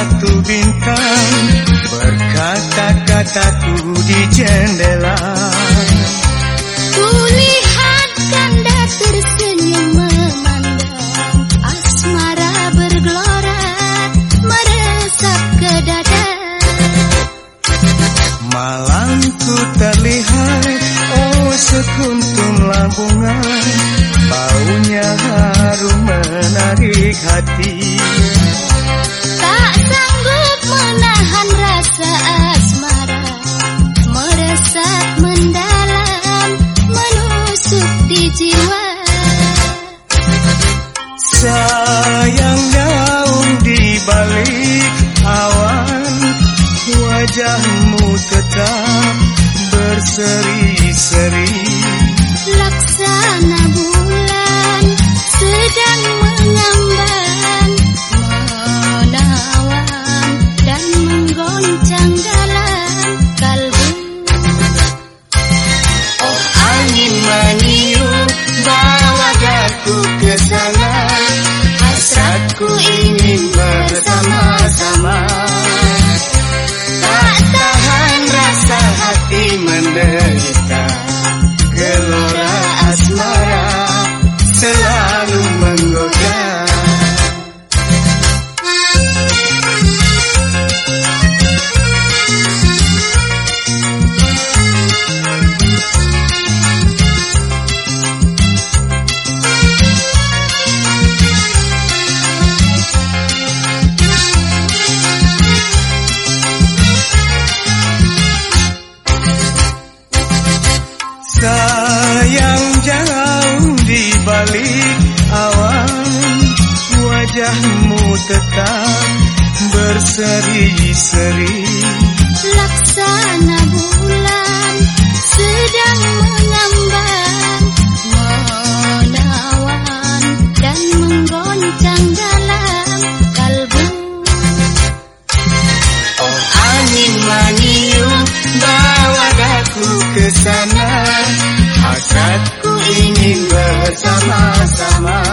satu bintang Berkata-kataku di jendela. Kulihat ganda tersenyum memandang Asmara bergelora meresap ke dada. Malamku terlihat Oh sekuntum lambungan Baunya Sayang daun di balik awan Wajahmu tetap berseri-seri. Laksana bulan sedang mengamban Menawan dan menggoncang dalam kalbu. Oh angin meniup bawa daku ke sana Wajahmu tetap berseri-seri. Laksana bulan sedang mengamban Menawan dan menggoncang dalam kalbu. Oh angin meniup bawa daku ke sana. Hasratku ingin bersama-sama